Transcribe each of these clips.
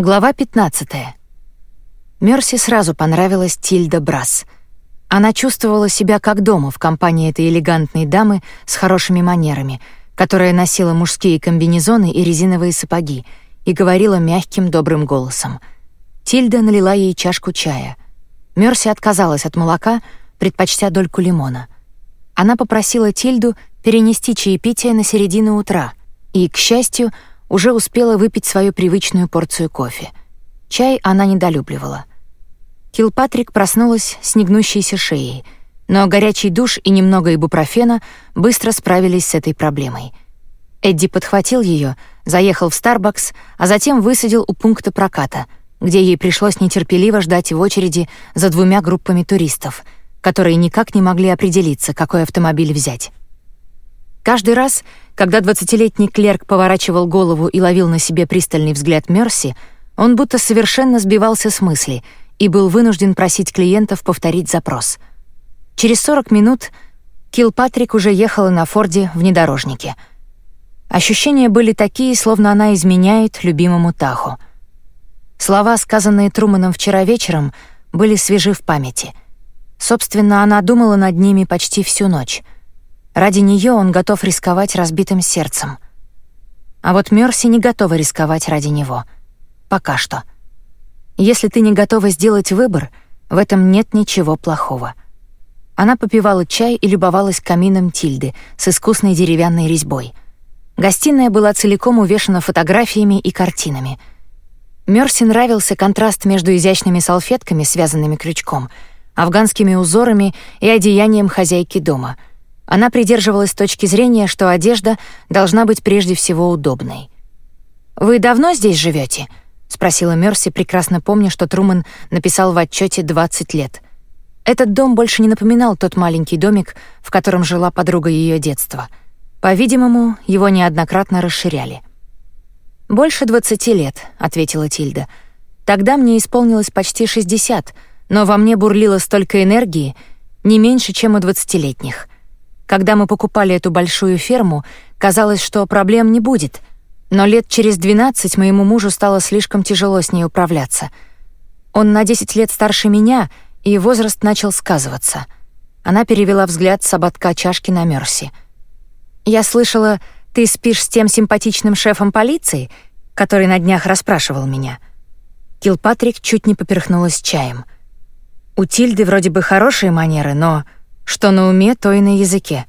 Глава 15. Мерси сразу понравилась Тильда Брас. Она чувствовала себя как дома в компании этой элегантной дамы с хорошими манерами, которая носила мужские комбинезоны и резиновые сапоги и говорила мягким добрым голосом. Тильда налила ей чашку чая. Мерси отказалась от молока, предпочтя дольку лимона. Она попросила Тильду перенести чаепитие на середину утра и, к счастью, уже успела выпить свою привычную порцию кофе. Чай она недолюбливала. Килпатрик проснулась с негнущейся шеей, но горячий душ и немного ибупрофена быстро справились с этой проблемой. Эдди подхватил ее, заехал в Starbucks, а затем высадил у пункта проката, где ей пришлось нетерпеливо ждать в очереди за двумя группами туристов, которые никак не могли определиться, какой автомобиль взять. Каждый раз, когда двадцатилетний клерк поворачивал голову и ловил на себе пристальный взгляд Мерси, он будто совершенно сбивался с мысли и был вынужден просить клиентов повторить запрос. Через 40 минут Килпатрик уже ехала на Форде внедорожнике. Ощущения были такие, словно она изменяет любимому Таху. Слова, сказанные Труманом вчера вечером, были свежи в памяти. Собственно, она думала над ними почти всю ночь — Ради нее он готов рисковать разбитым сердцем. А вот Мерси не готова рисковать ради него. Пока что. Если ты не готова сделать выбор, в этом нет ничего плохого. Она попивала чай и любовалась камином Тильды с искусной деревянной резьбой. Гостиная была целиком увешана фотографиями и картинами. Мерси нравился контраст между изящными салфетками, связанными крючком, афганскими узорами и одеянием хозяйки дома — она придерживалась точки зрения, что одежда должна быть прежде всего удобной. «Вы давно здесь живете? спросила Мерси, прекрасно помня, что Труман написал в отчете 20 лет. Этот дом больше не напоминал тот маленький домик, в котором жила подруга ее детства. По-видимому, его неоднократно расширяли. «Больше двадцати лет», — ответила Тильда. «Тогда мне исполнилось почти шестьдесят, но во мне бурлило столько энергии, не меньше, чем у двадцатилетних. Когда мы покупали эту большую ферму, казалось, что проблем не будет. Но лет через 12 моему мужу стало слишком тяжело с ней управляться. Он на 10 лет старше меня, и возраст начал сказываться. Она перевела взгляд с ободка чашки на Мерси. «Я слышала, ты спишь с тем симпатичным шефом полиции, который на днях расспрашивал меня». Килпатрик чуть не поперхнулась чаем. У Тильды вроде бы хорошие манеры, но что на уме, то и на языке.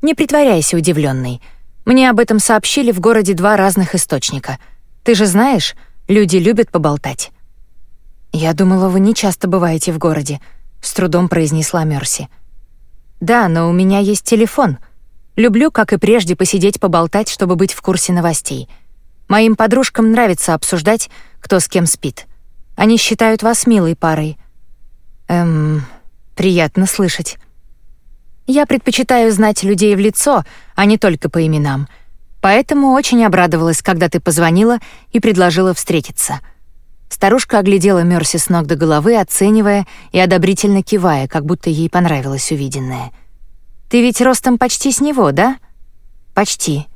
Не притворяйся удивленной. Мне об этом сообщили в городе два разных источника. Ты же знаешь, люди любят поболтать. Я думала, вы не часто бываете в городе, с трудом произнесла Мерси. Да, но у меня есть телефон. Люблю, как и прежде, посидеть поболтать, чтобы быть в курсе новостей. Моим подружкам нравится обсуждать, кто с кем спит. Они считают вас милой парой. Эм, приятно слышать. Я предпочитаю знать людей в лицо, а не только по именам. Поэтому очень обрадовалась, когда ты позвонила и предложила встретиться. Старушка оглядела Мерси с ног до головы, оценивая и одобрительно кивая, как будто ей понравилось увиденное. Ты ведь ростом почти с него, да? Почти.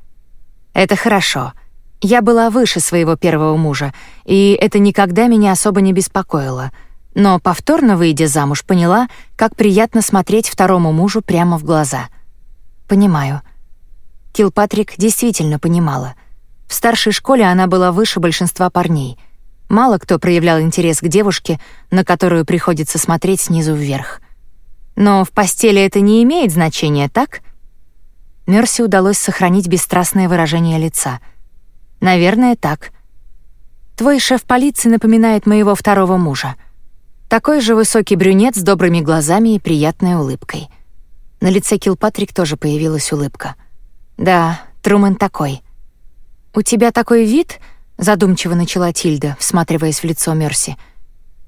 Это хорошо. Я была выше своего первого мужа, и это никогда меня особо не беспокоило — но повторно выйдя замуж, поняла, как приятно смотреть второму мужу прямо в глаза. Понимаю. Килпатрик действительно понимала. В старшей школе она была выше большинства парней. Мало кто проявлял интерес к девушке, на которую приходится смотреть снизу вверх. Но в постели это не имеет значения, так? Мерси удалось сохранить бесстрастное выражение лица. Наверное, так. Твой шеф полиции напоминает моего второго мужа. Такой же высокий брюнет с добрыми глазами и приятной улыбкой. На лице Килпатрик тоже появилась улыбка. «Да, Трумэн такой». «У тебя такой вид?» — задумчиво начала Тильда, всматриваясь в лицо Мерси.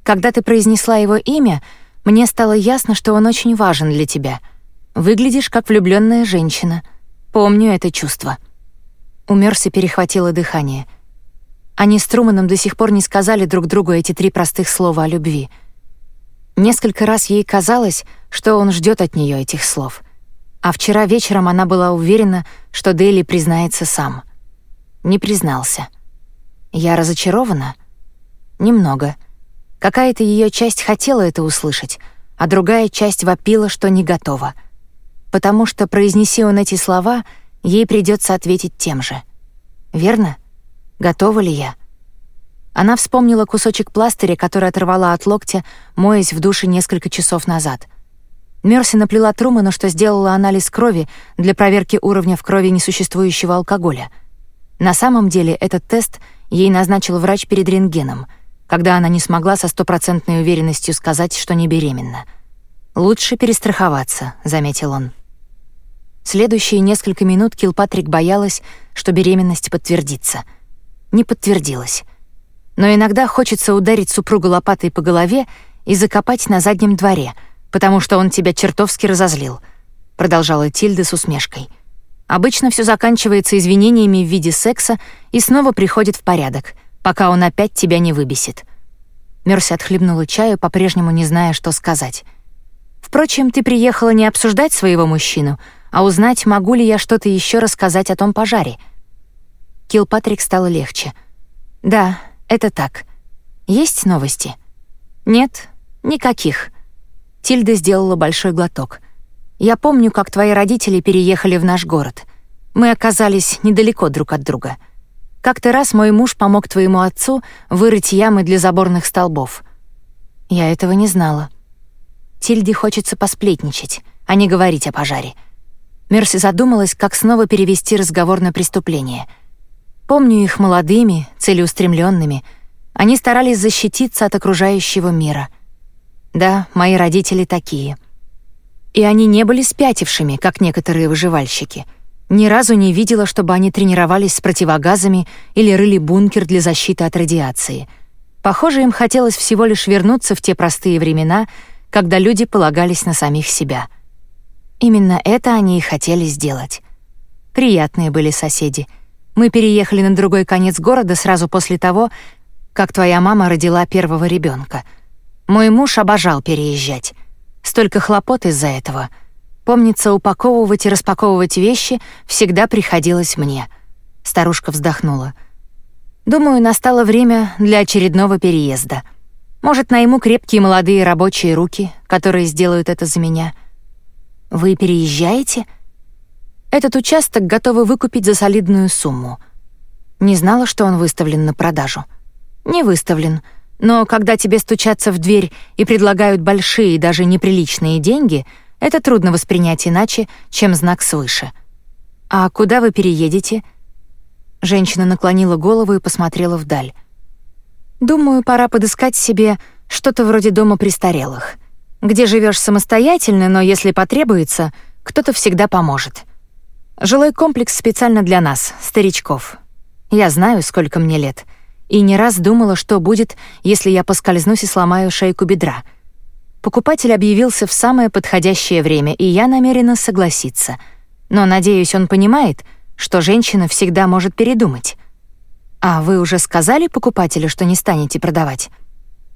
«Когда ты произнесла его имя, мне стало ясно, что он очень важен для тебя. Выглядишь как влюбленная женщина. Помню это чувство». У Мерси перехватило дыхание. Они с Труманом до сих пор не сказали друг другу эти три простых слова о любви — Несколько раз ей казалось, что он ждет от нее этих слов. А вчера вечером она была уверена, что Дейли признается сам. Не признался. Я разочарована. Немного. Какая-то ее часть хотела это услышать, а другая часть вопила, что не готова. Потому что, произнеси он эти слова, ей придется ответить тем же. Верно? Готова ли я? Она вспомнила кусочек пластыря, который оторвала от локтя, моясь в душе несколько часов назад. Мерси наплела Труману, что сделала анализ крови для проверки уровня в крови несуществующего алкоголя. На самом деле этот тест ей назначил врач перед рентгеном, когда она не смогла со стопроцентной уверенностью сказать, что не беременна. «Лучше перестраховаться», — заметил он. Следующие несколько минут Килпатрик боялась, что беременность подтвердится. Не подтвердилась. Но иногда хочется ударить супругу лопатой по голове и закопать на заднем дворе, потому что он тебя чертовски разозлил, продолжала Тильда с усмешкой. Обычно все заканчивается извинениями в виде секса и снова приходит в порядок, пока он опять тебя не выбесит. Мерси отхлебнула чаю, по-прежнему не зная, что сказать. Впрочем, ты приехала не обсуждать своего мужчину, а узнать, могу ли я что-то еще рассказать о том пожаре. Килпатрик стало легче. Да, это так. Есть новости? Нет, никаких. Тильда сделала большой глоток. Я помню, как твои родители переехали в наш город. Мы оказались недалеко друг от друга. Как-то раз мой муж помог твоему отцу вырыть ямы для заборных столбов. Я этого не знала. Тильде хочется посплетничать, а не говорить о пожаре. Мерси задумалась, как снова перевести разговор на преступление. Помню их молодыми, целеустремленными. Они старались защититься от окружающего мира. Да, мои родители такие. И они не были спятившими, как некоторые выживальщики. Ни разу не видела, чтобы они тренировались с противогазами или рыли бункер для защиты от радиации. Похоже, им хотелось всего лишь вернуться в те простые времена, когда люди полагались на самих себя — Именно это они и хотели сделать. Приятные были соседи. Мы переехали на другой конец города сразу после того, как твоя мама родила первого ребенка. Мой муж обожал переезжать. Столько хлопот из-за этого. Помнится, упаковывать и распаковывать вещи всегда приходилось мне. Старушка вздохнула. Думаю, настало время для очередного переезда. Может, найму крепкие молодые рабочие руки, которые сделают это за меня — вы переезжаете? Этот участок готовы выкупить за солидную сумму. Не знала, что он выставлен на продажу. Не выставлен, но когда тебе стучатся в дверь и предлагают большие, даже неприличные деньги, это трудно воспринять иначе, чем знак свыше. А куда вы переедете? Женщина наклонила голову и посмотрела вдаль. Думаю, пора подыскать себе что-то вроде дома престарелых где живешь самостоятельно, но если потребуется, кто-то всегда поможет. Жилой комплекс специально для нас, старичков. Я знаю, сколько мне лет, и не раз думала, что будет, если я поскользнусь и сломаю шейку бедра. Покупатель объявился в самое подходящее время, и я намерена согласиться. Но, надеюсь, он понимает, что женщина всегда может передумать. А вы уже сказали покупателю, что не станете продавать?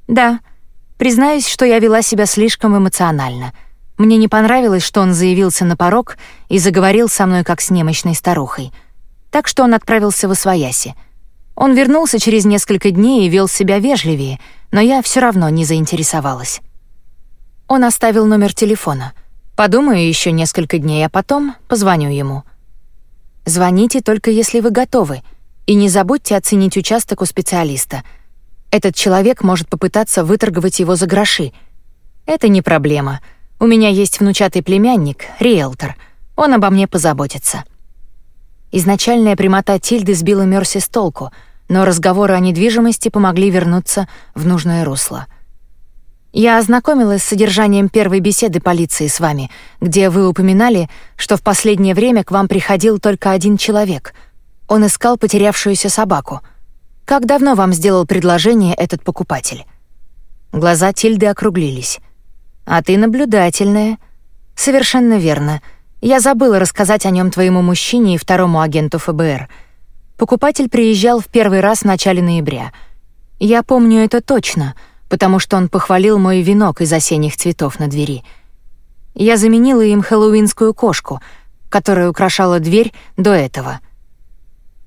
Да, — Признаюсь, что я вела себя слишком эмоционально. Мне не понравилось, что он заявился на порог и заговорил со мной как с немощной старухой. Так что он отправился в Освояси. Он вернулся через несколько дней и вел себя вежливее, но я все равно не заинтересовалась. Он оставил номер телефона. Подумаю еще несколько дней, а потом позвоню ему. Звоните только если вы готовы, и не забудьте оценить участок у специалиста — этот человек может попытаться выторговать его за гроши. Это не проблема. У меня есть внучатый племянник, риэлтор. Он обо мне позаботится. Изначальная прямота Тильды сбила Мерси с толку, но разговоры о недвижимости помогли вернуться в нужное русло. Я ознакомилась с содержанием первой беседы полиции с вами, где вы упоминали, что в последнее время к вам приходил только один человек. Он искал потерявшуюся собаку — как давно вам сделал предложение этот покупатель? Глаза Тильды округлились. А ты наблюдательная. Совершенно верно. Я забыла рассказать о нем твоему мужчине и второму агенту ФБР. Покупатель приезжал в первый раз в начале ноября. Я помню это точно, потому что он похвалил мой венок из осенних цветов на двери. Я заменила им хэллоуинскую кошку, которая украшала дверь до этого.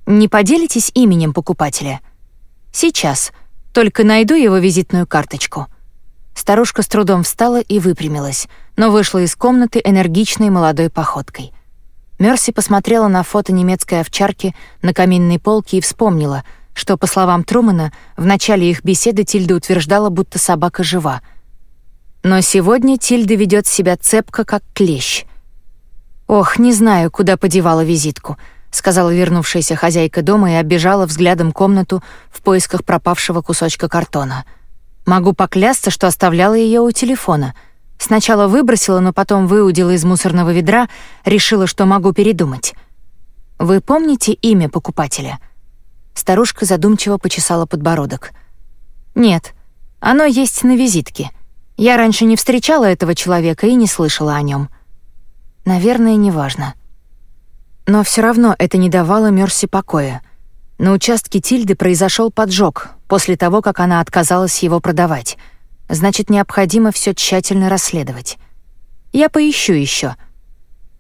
Не поделитесь именем покупателя? Сейчас. Только найду его визитную карточку». Старушка с трудом встала и выпрямилась, но вышла из комнаты энергичной молодой походкой. Мерси посмотрела на фото немецкой овчарки на каминной полке и вспомнила, что, по словам Трумана, в начале их беседы Тильда утверждала, будто собака жива. Но сегодня Тильда ведет себя цепко, как клещ. «Ох, не знаю, куда подевала визитку», — сказала вернувшаяся хозяйка дома и оббежала взглядом комнату в поисках пропавшего кусочка картона. «Могу поклясться, что оставляла ее у телефона. Сначала выбросила, но потом выудила из мусорного ведра, решила, что могу передумать. Вы помните имя покупателя?» Старушка задумчиво почесала подбородок. «Нет, оно есть на визитке. Я раньше не встречала этого человека и не слышала о нем. Наверное, неважно. Но все равно это не давало Мерси покоя. На участке Тильды произошел поджог после того, как она отказалась его продавать. Значит, необходимо все тщательно расследовать. Я поищу еще.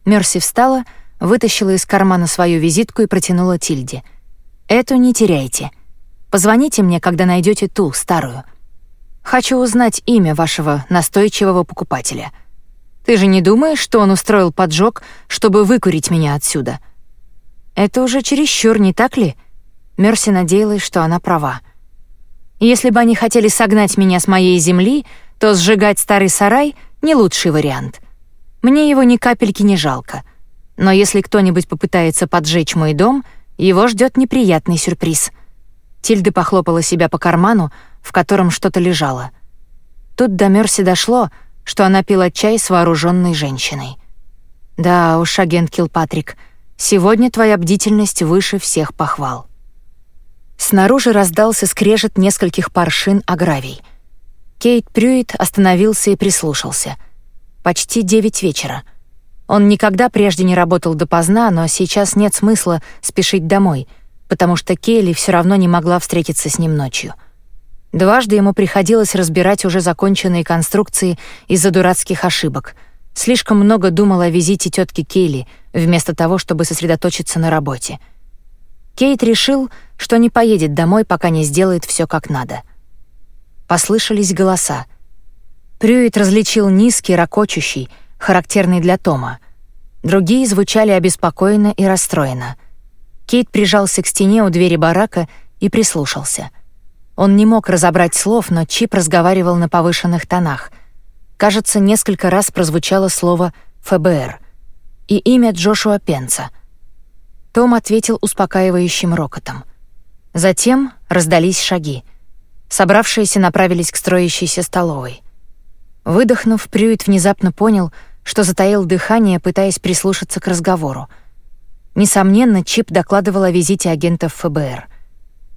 Мерси встала, вытащила из кармана свою визитку и протянула Тильде. «Эту не теряйте. Позвоните мне, когда найдете ту, старую. Хочу узнать имя вашего настойчивого покупателя». Ты же не думаешь, что он устроил поджог, чтобы выкурить меня отсюда? Это уже чересчур, не так ли? Мерси надеялась, что она права. Если бы они хотели согнать меня с моей земли, то сжигать старый сарай — не лучший вариант. Мне его ни капельки не жалко. Но если кто-нибудь попытается поджечь мой дом, его ждет неприятный сюрприз. Тильда похлопала себя по карману, в котором что-то лежало. Тут до Мерси дошло — что она пила чай с вооруженной женщиной. «Да уж, агент Килпатрик, сегодня твоя бдительность выше всех похвал». Снаружи раздался скрежет нескольких пар шин о гравий. Кейт Прюит остановился и прислушался. Почти девять вечера. Он никогда прежде не работал допоздна, но сейчас нет смысла спешить домой, потому что Кейли все равно не могла встретиться с ним ночью. Дважды ему приходилось разбирать уже законченные конструкции из-за дурацких ошибок. Слишком много думал о визите тетки Кейли, вместо того, чтобы сосредоточиться на работе. Кейт решил, что не поедет домой, пока не сделает все как надо. Послышались голоса. Прюит различил низкий, ракочущий, характерный для Тома. Другие звучали обеспокоенно и расстроенно. Кейт прижался к стене у двери барака и прислушался — он не мог разобрать слов, но Чип разговаривал на повышенных тонах. Кажется, несколько раз прозвучало слово «ФБР» и имя Джошуа Пенца. Том ответил успокаивающим рокотом. Затем раздались шаги. Собравшиеся направились к строящейся столовой. Выдохнув, Прюит внезапно понял, что затаил дыхание, пытаясь прислушаться к разговору. Несомненно, Чип докладывал о визите агентов ФБР.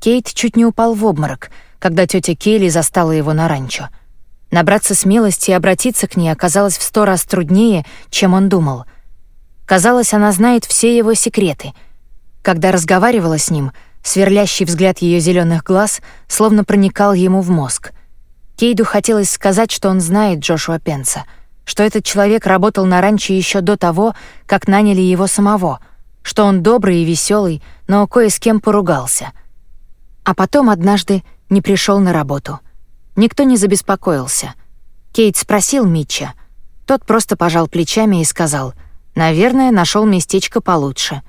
Кейт чуть не упал в обморок, когда тетя Келли застала его на ранчо. Набраться смелости и обратиться к ней оказалось в сто раз труднее, чем он думал. Казалось, она знает все его секреты. Когда разговаривала с ним, сверлящий взгляд ее зеленых глаз словно проникал ему в мозг. Кейду хотелось сказать, что он знает Джошуа Пенса, что этот человек работал на ранчо еще до того, как наняли его самого, что он добрый и веселый, но кое с кем поругался — а потом однажды не пришел на работу. Никто не забеспокоился. Кейт спросил Митча. Тот просто пожал плечами и сказал, «Наверное, нашел местечко получше».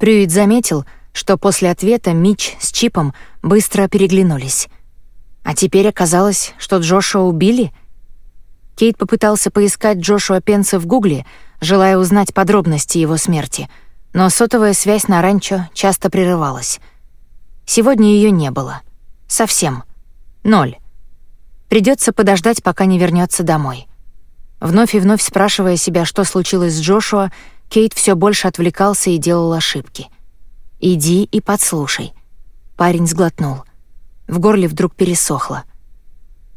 Прюит заметил, что после ответа Митч с Чипом быстро переглянулись. А теперь оказалось, что Джошуа убили? Кейт попытался поискать Джошуа Пенса в Гугле, желая узнать подробности его смерти, но сотовая связь на ранчо часто прерывалась. Сегодня ее не было. Совсем. Ноль. Придется подождать, пока не вернется домой. Вновь и вновь спрашивая себя, что случилось с Джошуа, Кейт все больше отвлекался и делал ошибки. «Иди и подслушай». Парень сглотнул. В горле вдруг пересохло.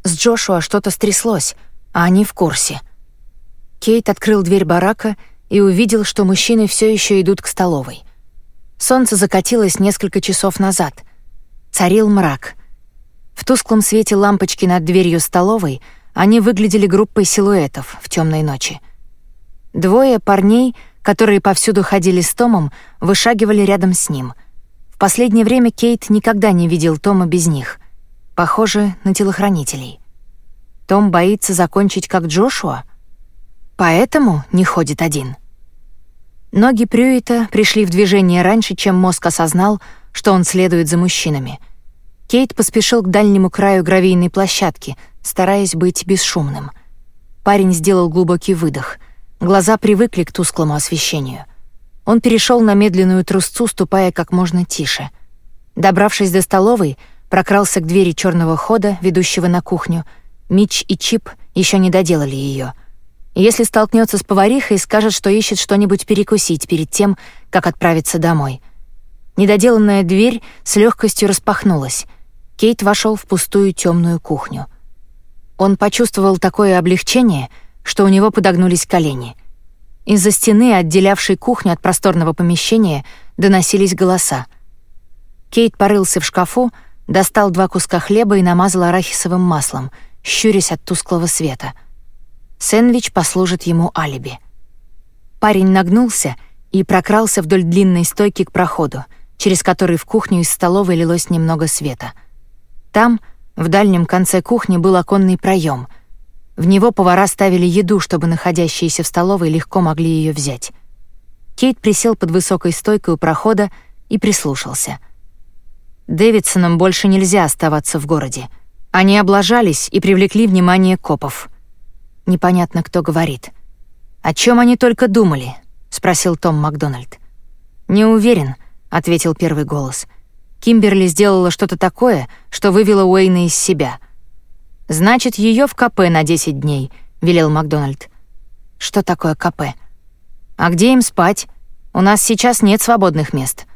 С Джошуа что-то стряслось, а они в курсе. Кейт открыл дверь барака и увидел, что мужчины все еще идут к столовой — Солнце закатилось несколько часов назад. Царил мрак. В тусклом свете лампочки над дверью столовой они выглядели группой силуэтов в темной ночи. Двое парней, которые повсюду ходили с Томом, вышагивали рядом с ним. В последнее время Кейт никогда не видел Тома без них. похожи на телохранителей. Том боится закончить как Джошуа, поэтому не ходит один. Ноги Прюита пришли в движение раньше, чем мозг осознал, что он следует за мужчинами. Кейт поспешил к дальнему краю гравийной площадки, стараясь быть бесшумным. Парень сделал глубокий выдох. Глаза привыкли к тусклому освещению. Он перешел на медленную трусцу, ступая как можно тише. Добравшись до столовой, прокрался к двери черного хода, ведущего на кухню. Мич и Чип еще не доделали ее. Если столкнется с поварихой, скажет, что ищет что-нибудь перекусить перед тем, как отправиться домой. Недоделанная дверь с легкостью распахнулась. Кейт вошел в пустую темную кухню. Он почувствовал такое облегчение, что у него подогнулись колени. Из-за стены, отделявшей кухню от просторного помещения, доносились голоса. Кейт порылся в шкафу, достал два куска хлеба и намазал арахисовым маслом, щурясь от тусклого света — Сэндвич послужит ему алиби. Парень нагнулся и прокрался вдоль длинной стойки к проходу, через который в кухню из столовой лилось немного света. Там, в дальнем конце кухни, был оконный проем. В него повара ставили еду, чтобы находящиеся в столовой легко могли ее взять. Кейт присел под высокой стойкой у прохода и прислушался. Дэвидсонам больше нельзя оставаться в городе. Они облажались и привлекли внимание копов — Непонятно, кто говорит. «О чем они только думали?» — спросил Том Макдональд. «Не уверен», — ответил первый голос. Кимберли сделала что-то такое, что вывело Уэйна из себя. «Значит, ее в КП на 10 дней», — велел Макдональд. «Что такое КП?» «А где им спать? У нас сейчас нет свободных мест.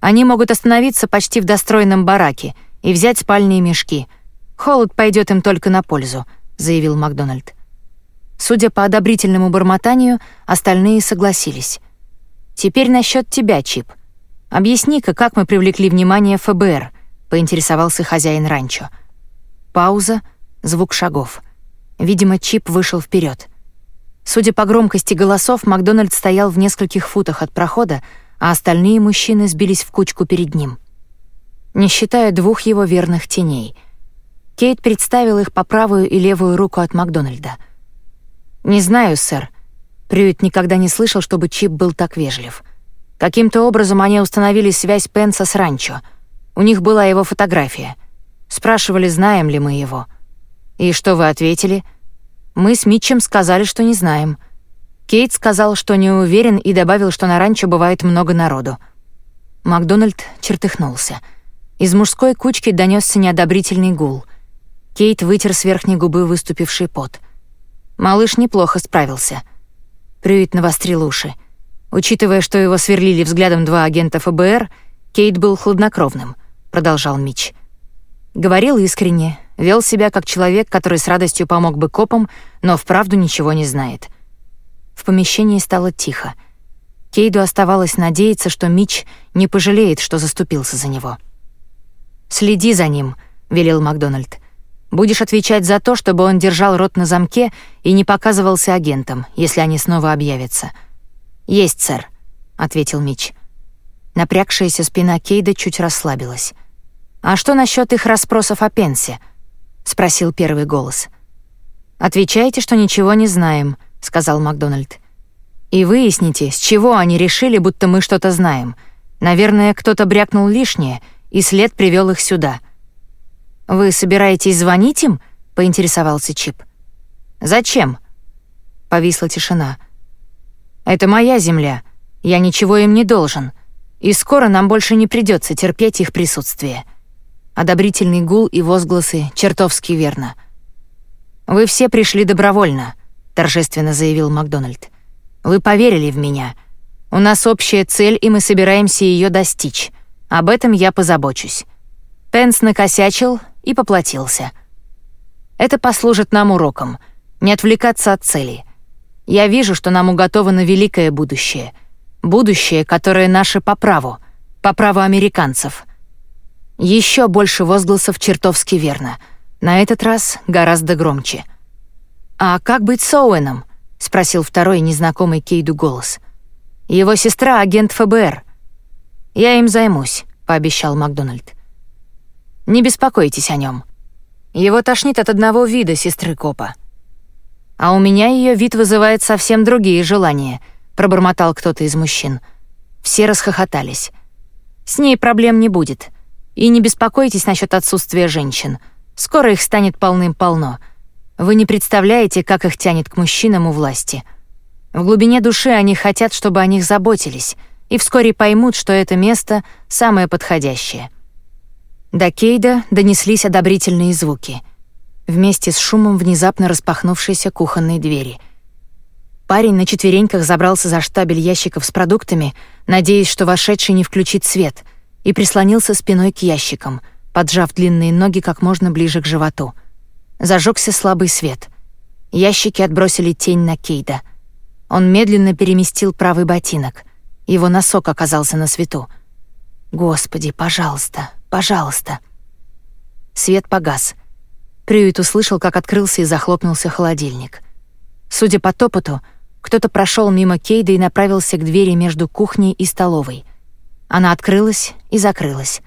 Они могут остановиться почти в достроенном бараке и взять спальные мешки. Холод пойдет им только на пользу», — заявил Макдональд. Судя по одобрительному бормотанию, остальные согласились. «Теперь насчет тебя, Чип. Объясни-ка, как мы привлекли внимание ФБР», — поинтересовался хозяин ранчо. Пауза, звук шагов. Видимо, Чип вышел вперед. Судя по громкости голосов, Макдональд стоял в нескольких футах от прохода, а остальные мужчины сбились в кучку перед ним. Не считая двух его верных теней. Кейт представил их по правую и левую руку от Макдональда — «Не знаю, сэр». Прюит никогда не слышал, чтобы Чип был так вежлив. Каким-то образом они установили связь Пенса с ранчо. У них была его фотография. Спрашивали, знаем ли мы его. «И что вы ответили?» «Мы с Митчем сказали, что не знаем». Кейт сказал, что не уверен, и добавил, что на ранчо бывает много народу. Макдональд чертыхнулся. Из мужской кучки донесся неодобрительный гул. Кейт вытер с верхней губы выступивший пот. Малыш неплохо справился. Прюит навострил уши. Учитывая, что его сверлили взглядом два агента ФБР, Кейт был хладнокровным, продолжал Мич. Говорил искренне, вел себя как человек, который с радостью помог бы копам, но вправду ничего не знает. В помещении стало тихо. Кейду оставалось надеяться, что Мич не пожалеет, что заступился за него. «Следи за ним», — велел Макдональд. Будешь отвечать за то, чтобы он держал рот на замке и не показывался агентам, если они снова объявятся. Есть, сэр, ответил Мич. Напрягшаяся спина Кейда чуть расслабилась. А что насчет их расспросов о Пенсе? Спросил первый голос. Отвечайте, что ничего не знаем, сказал Макдональд. И выясните, с чего они решили, будто мы что-то знаем. Наверное, кто-то брякнул лишнее, и след привел их сюда. «Вы собираетесь звонить им?» — поинтересовался Чип. «Зачем?» Повисла тишина. «Это моя земля. Я ничего им не должен. И скоро нам больше не придется терпеть их присутствие». Одобрительный гул и возгласы чертовски верно. «Вы все пришли добровольно», — торжественно заявил Макдональд. «Вы поверили в меня. У нас общая цель, и мы собираемся ее достичь. Об этом я позабочусь. Пенс накосячил, и поплатился. Это послужит нам уроком. Не отвлекаться от цели. Я вижу, что нам уготовано великое будущее. Будущее, которое наше по праву, по праву американцев. Еще больше возгласов чертовски верно. На этот раз гораздо громче. «А как быть с Оуэном?» — спросил второй незнакомый Кейду голос. «Его сестра — агент ФБР». «Я им займусь», — пообещал Макдональд. Не беспокойтесь о нем. Его тошнит от одного вида сестры копа. А у меня ее вид вызывает совсем другие желания, пробормотал кто-то из мужчин. Все расхохотались. С ней проблем не будет. И не беспокойтесь насчет отсутствия женщин. Скоро их станет полным-полно. Вы не представляете, как их тянет к мужчинам у власти. В глубине души они хотят, чтобы о них заботились, и вскоре поймут, что это место самое подходящее. До Кейда донеслись одобрительные звуки. Вместе с шумом внезапно распахнувшейся кухонной двери. Парень на четвереньках забрался за штабель ящиков с продуктами, надеясь, что вошедший не включит свет, и прислонился спиной к ящикам, поджав длинные ноги как можно ближе к животу. Зажегся слабый свет. Ящики отбросили тень на Кейда. Он медленно переместил правый ботинок. Его носок оказался на свету. «Господи, пожалуйста, Пожалуйста». Свет погас. Прюит услышал, как открылся и захлопнулся холодильник. Судя по топоту, кто-то прошел мимо Кейда и направился к двери между кухней и столовой. Она открылась и закрылась.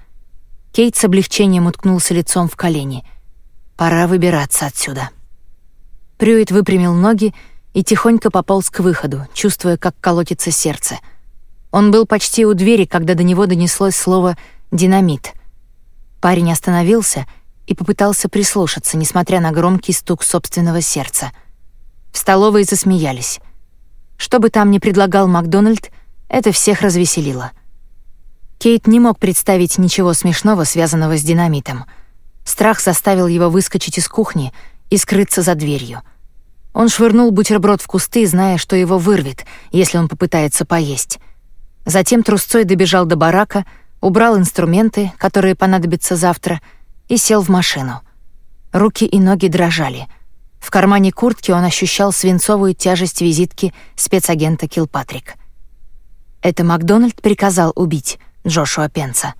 Кейт с облегчением уткнулся лицом в колени. «Пора выбираться отсюда». Прюит выпрямил ноги и тихонько пополз к выходу, чувствуя, как колотится сердце. Он был почти у двери, когда до него донеслось слово «динамит». Парень остановился и попытался прислушаться, несмотря на громкий стук собственного сердца. В столовой засмеялись. Что бы там ни предлагал Макдональд, это всех развеселило. Кейт не мог представить ничего смешного, связанного с динамитом. Страх заставил его выскочить из кухни и скрыться за дверью. Он швырнул бутерброд в кусты, зная, что его вырвет, если он попытается поесть. Затем трусцой добежал до барака — убрал инструменты, которые понадобятся завтра, и сел в машину. Руки и ноги дрожали. В кармане куртки он ощущал свинцовую тяжесть визитки спецагента Килпатрик. Это Макдональд приказал убить Джошуа Пенса.